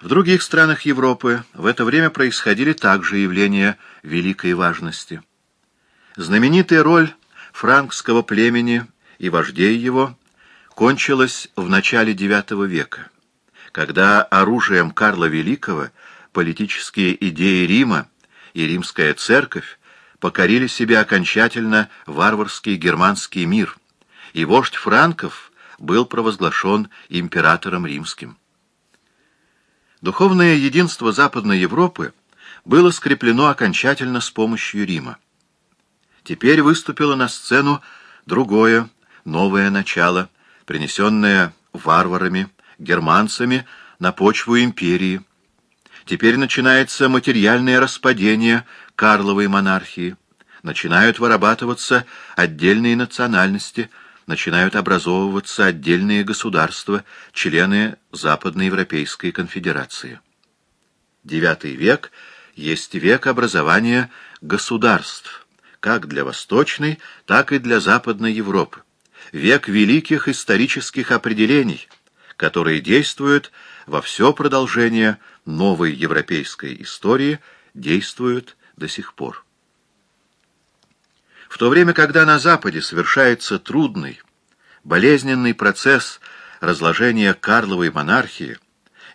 В других странах Европы в это время происходили также явления великой важности. Знаменитая роль франкского племени и вождей его кончилась в начале IX века, когда оружием Карла Великого политические идеи Рима и римская церковь покорили себе окончательно варварский германский мир, и вождь франков был провозглашен императором римским. Духовное единство Западной Европы было скреплено окончательно с помощью Рима. Теперь выступило на сцену другое, новое начало, принесенное варварами, германцами на почву империи. Теперь начинается материальное распадение Карловой монархии. Начинают вырабатываться отдельные национальности, начинают образовываться отдельные государства, члены Западноевропейской конфедерации. Девятый век есть век образования государств, как для Восточной, так и для Западной Европы. Век великих исторических определений, которые действуют во все продолжение новой европейской истории, действуют до сих пор. В то время, когда на Западе совершается трудный, болезненный процесс разложения Карловой монархии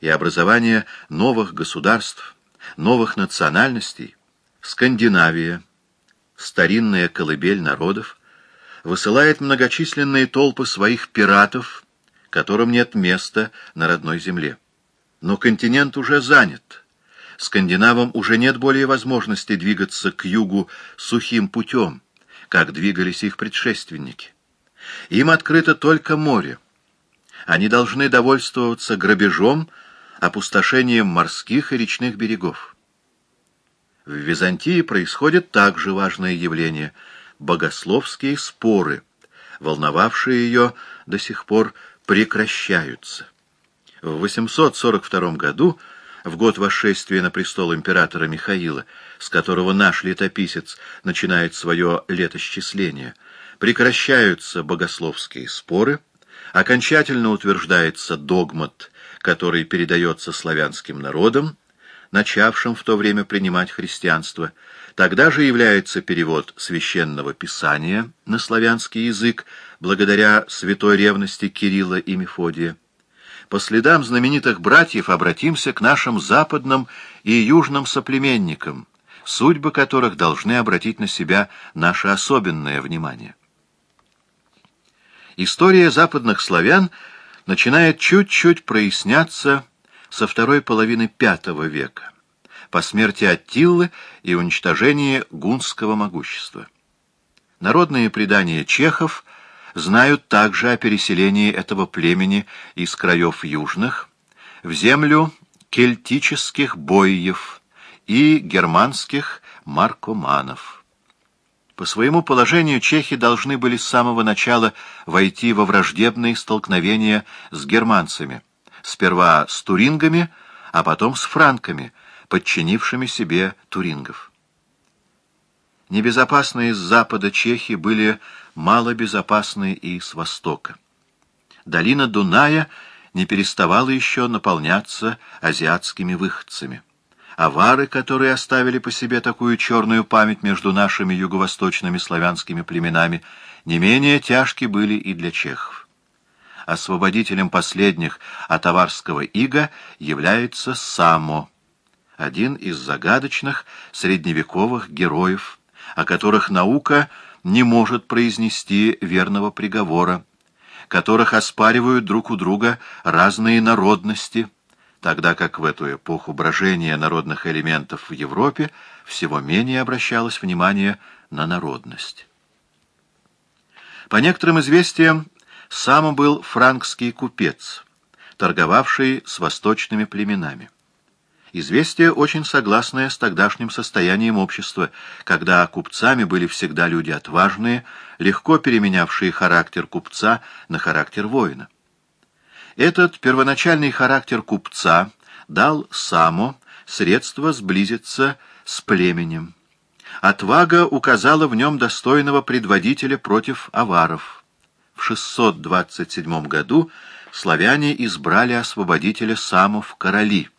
и образования новых государств, новых национальностей, Скандинавия, старинная колыбель народов, высылает многочисленные толпы своих пиратов, которым нет места на родной земле. Но континент уже занят. Скандинавам уже нет более возможности двигаться к югу сухим путем, как двигались их предшественники. Им открыто только море. Они должны довольствоваться грабежом, опустошением морских и речных берегов. В Византии происходит также важное явление — богословские споры, волновавшие ее до сих пор, прекращаются. В 842 году, в год восшествия на престол императора Михаила, с которого наш летописец начинает свое летосчисление, прекращаются богословские споры, окончательно утверждается догмат, который передается славянским народам, начавшим в то время принимать христианство. Тогда же является перевод священного писания на славянский язык, благодаря святой ревности Кирилла и Мефодия. По следам знаменитых братьев обратимся к нашим западным и южным соплеменникам, судьбы которых должны обратить на себя наше особенное внимание. История западных славян начинает чуть-чуть проясняться со второй половины V века, по смерти Аттиллы и уничтожении гунского могущества. Народные предания чехов знают также о переселении этого племени из краев южных в землю кельтических бойев и германских маркоманов. По своему положению чехи должны были с самого начала войти во враждебные столкновения с германцами – сперва с турингами, а потом с франками, подчинившими себе турингов. Небезопасные с запада чехи были малобезопасны и с востока. Долина Дуная не переставала еще наполняться азиатскими выходцами. Авары, которые оставили по себе такую черную память между нашими юго-восточными славянскими племенами, не менее тяжки были и для чехов освободителем последних от аварского ига является Само, один из загадочных средневековых героев, о которых наука не может произнести верного приговора, которых оспаривают друг у друга разные народности, тогда как в эту эпоху брожения народных элементов в Европе всего менее обращалось внимание на народность. По некоторым известиям, сам был франкский купец, торговавший с восточными племенами. Известие очень согласное с тогдашним состоянием общества, когда купцами были всегда люди отважные, легко переменявшие характер купца на характер воина. Этот первоначальный характер купца дал Само средство сблизиться с племенем. Отвага указала в нем достойного предводителя против аваров в 627 году славяне избрали освободителя самов короли,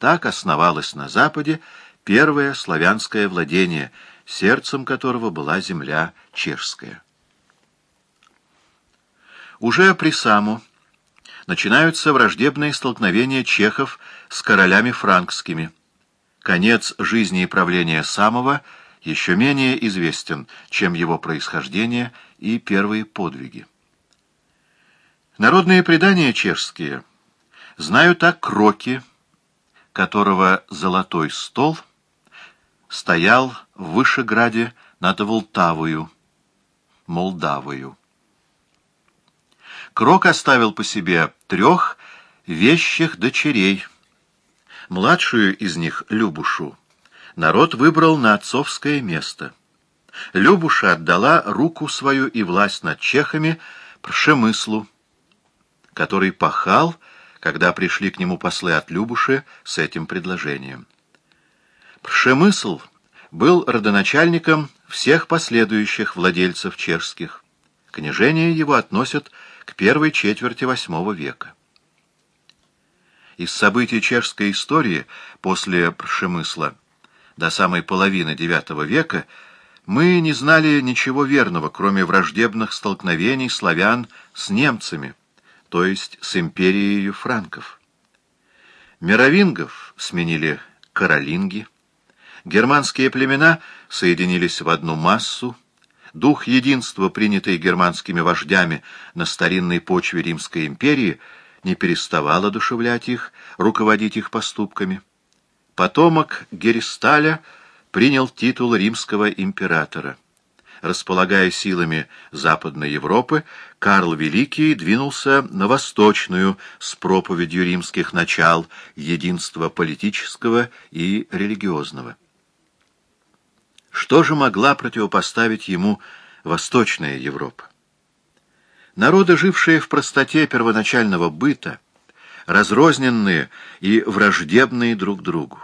Так основалось на Западе первое славянское владение, сердцем которого была земля чешская. Уже при Саму начинаются враждебные столкновения чехов с королями франкскими. Конец жизни и правления Самова еще менее известен, чем его происхождение и первые подвиги. Народные предания чешские знают о Кроке, которого золотой стол стоял в Вышеграде над Волтавою, Молдавою. Крок оставил по себе трех вещих дочерей. Младшую из них, Любушу, народ выбрал на отцовское место. Любуша отдала руку свою и власть над чехами Пшемыслу, который пахал, когда пришли к нему послы от Любуши с этим предложением. Пшемысл был родоначальником всех последующих владельцев чешских. Княжение его относят к первой четверти восьмого века. Из событий чешской истории после Пшемысла до самой половины IX века мы не знали ничего верного, кроме враждебных столкновений славян с немцами, то есть с империей франков. Мировингов сменили каролинги, германские племена соединились в одну массу, дух единства, принятый германскими вождями на старинной почве Римской империи, не переставал одушевлять их, руководить их поступками. Потомок Геристаля принял титул римского императора. Располагая силами Западной Европы, Карл Великий двинулся на восточную с проповедью римских начал единства политического и религиозного. Что же могла противопоставить ему Восточная Европа? Народы, жившие в простоте первоначального быта, разрозненные и враждебные друг другу.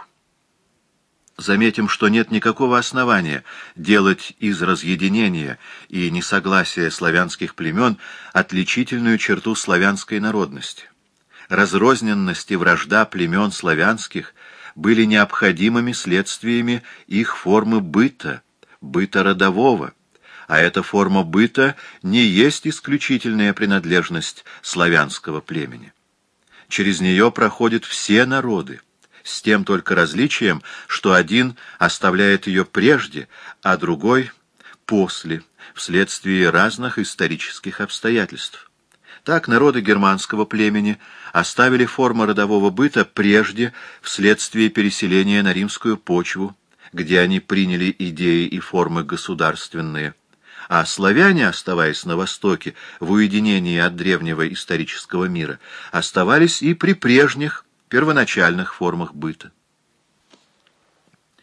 Заметим, что нет никакого основания делать из разъединения и несогласия славянских племен отличительную черту славянской народности. Разрозненность и вражда племен славянских были необходимыми следствиями их формы быта, быта родового, а эта форма быта не есть исключительная принадлежность славянского племени. Через нее проходят все народы, с тем только различием, что один оставляет ее прежде, а другой — после, вследствие разных исторических обстоятельств. Так народы германского племени оставили форму родового быта прежде, вследствие переселения на римскую почву, где они приняли идеи и формы государственные, а славяне, оставаясь на Востоке в уединении от древнего исторического мира, оставались и при прежних первоначальных формах быта.